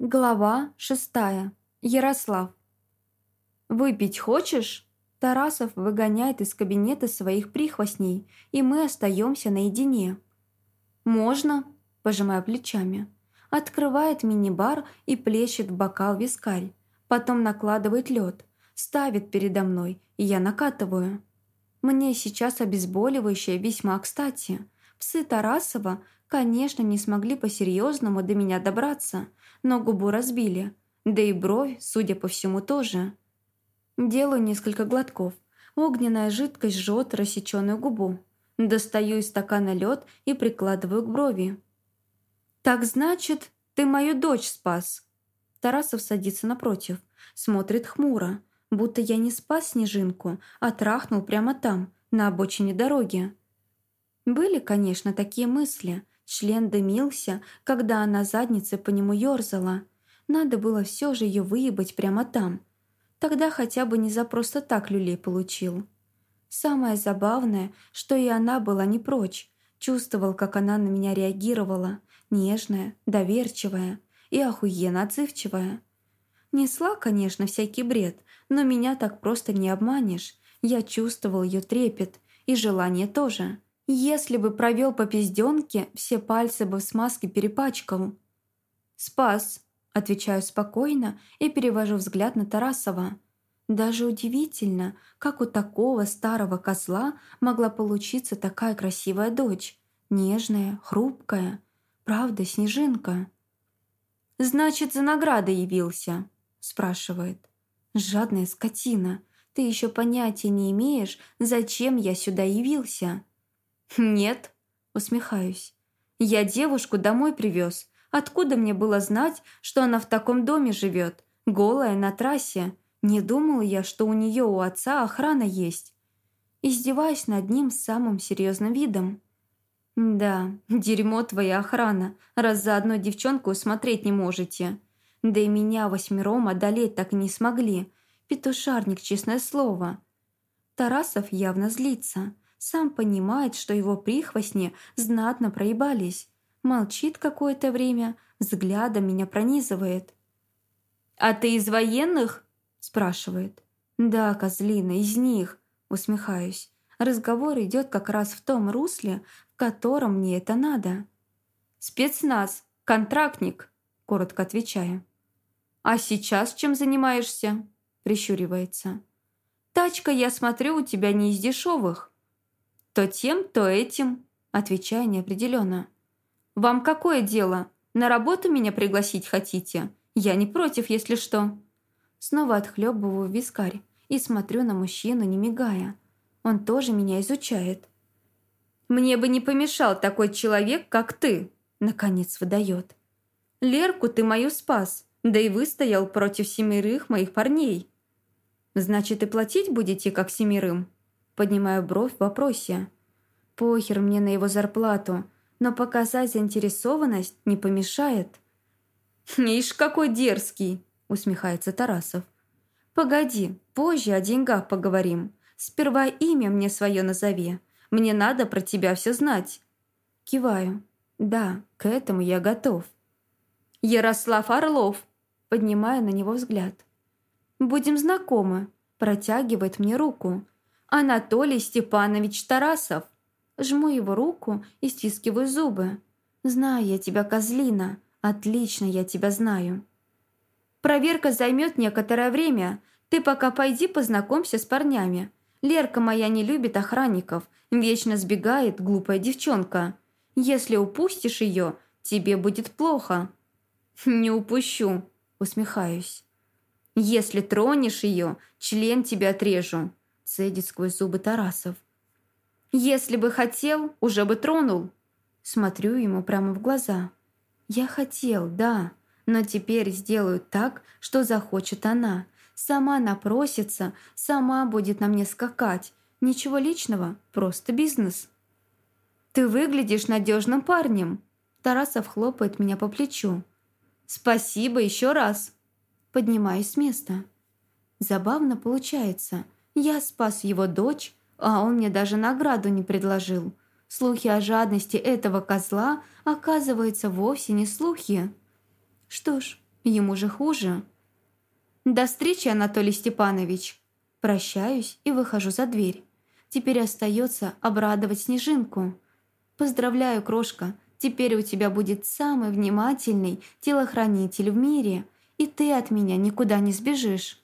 Глава шестая. Ярослав. «Выпить хочешь?» Тарасов выгоняет из кабинета своих прихвостней, и мы остаемся наедине. «Можно?» – пожимая плечами. Открывает мини-бар и плещет в бокал вискарь. Потом накладывает лед, ставит передо мной, и я накатываю. Мне сейчас обезболивающее весьма кстати. Псы Тарасова, конечно, не смогли по-серьезному до меня добраться – но губу разбили. Да и бровь, судя по всему, тоже. Делаю несколько глотков. Огненная жидкость жжет рассеченную губу. Достаю из стакана лед и прикладываю к брови. «Так значит, ты мою дочь спас?» Тарасов садится напротив, смотрит хмуро, будто я не спас снежинку, а трахнул прямо там, на обочине дороги. Были, конечно, такие мысли, Член дымился, когда она задницей по нему ёрзала. Надо было все же ее выебать прямо там. Тогда хотя бы не за просто так люлей получил. Самое забавное, что и она была не прочь. Чувствовал, как она на меня реагировала. Нежная, доверчивая и охуенно отзывчивая. Несла, конечно, всякий бред, но меня так просто не обманешь. Я чувствовал ее трепет и желание тоже. Если бы провел по пизденке, все пальцы бы в смазке перепачкал. «Спас», — отвечаю спокойно и перевожу взгляд на Тарасова. Даже удивительно, как у такого старого козла могла получиться такая красивая дочь. Нежная, хрупкая. Правда, снежинка. «Значит, за наградой явился?» — спрашивает. «Жадная скотина, ты еще понятия не имеешь, зачем я сюда явился?» «Нет», — усмехаюсь. «Я девушку домой привез. Откуда мне было знать, что она в таком доме живет, голая на трассе? Не думал я, что у нее у отца охрана есть». Издеваюсь над ним самым серьезным видом. «Да, дерьмо твоя охрана, раз за одной девчонку смотреть не можете. Да и меня восьмером одолеть так не смогли. Петушарник, честное слово». Тарасов явно злится. Сам понимает, что его прихвостни знатно проебались. Молчит какое-то время, взглядом меня пронизывает. «А ты из военных?» – спрашивает. «Да, козлина, из них», – усмехаюсь. Разговор идет как раз в том русле, в котором мне это надо. «Спецназ, контрактник», – коротко отвечаю. «А сейчас чем занимаешься?» – прищуривается. «Тачка, я смотрю, у тебя не из дешевых». «То тем, то этим», – отвечаю неопределенно. «Вам какое дело? На работу меня пригласить хотите? Я не против, если что». Снова отхлебываю вискарь и смотрю на мужчину, не мигая. Он тоже меня изучает. «Мне бы не помешал такой человек, как ты», – наконец выдает. «Лерку ты мою спас, да и выстоял против семерых моих парней». «Значит, и платить будете, как семерым?» Поднимаю бровь в вопросе. Похер мне на его зарплату, но показать заинтересованность не помешает. «Ишь, какой дерзкий!» – усмехается Тарасов. «Погоди, позже о деньгах поговорим. Сперва имя мне свое назови. Мне надо про тебя все знать». Киваю. «Да, к этому я готов». «Ярослав Орлов!» – поднимая на него взгляд. «Будем знакомы», – протягивает мне руку – Анатолий Степанович Тарасов. Жму его руку и стискиваю зубы. Знаю я тебя, козлина. Отлично я тебя знаю. Проверка займет некоторое время. Ты пока пойди познакомься с парнями. Лерка моя не любит охранников. Вечно сбегает глупая девчонка. Если упустишь ее, тебе будет плохо. Не упущу, усмехаюсь. Если тронешь ее, член тебе отрежу цедит сквозь зубы Тарасов. «Если бы хотел, уже бы тронул». Смотрю ему прямо в глаза. «Я хотел, да, но теперь сделаю так, что захочет она. Сама напросится, сама будет на мне скакать. Ничего личного, просто бизнес». «Ты выглядишь надежным парнем», Тарасов хлопает меня по плечу. «Спасибо еще раз!» Поднимаюсь с места. Забавно получается – я спас его дочь, а он мне даже награду не предложил. Слухи о жадности этого козла, оказывается, вовсе не слухи. Что ж, Ему же хуже. До встречи, Анатолий Степанович. Прощаюсь и выхожу за дверь. Теперь остается обрадовать Снежинку. Поздравляю, крошка, теперь у тебя будет самый внимательный телохранитель в мире, и ты от меня никуда не сбежишь.